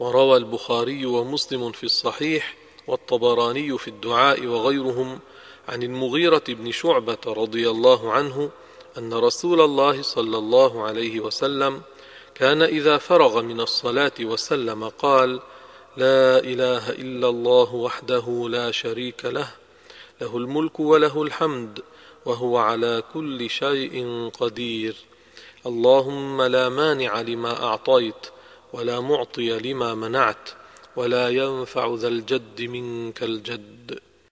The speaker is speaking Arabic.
وروى البخاري ومسلم في الصحيح والطبراني في الدعاء وغيرهم عن المغيرة بن شعبة رضي الله عنه أن رسول الله صلى الله عليه وسلم كان إذا فرغ من الصلاة وسلم قال لا إله إلا الله وحده لا شريك له له الملك وله الحمد وهو على كل شيء قدير اللهم لا مانع لما أعطيت ولا معطي لما منعت ولا ينفع ذا الجد منك الجد.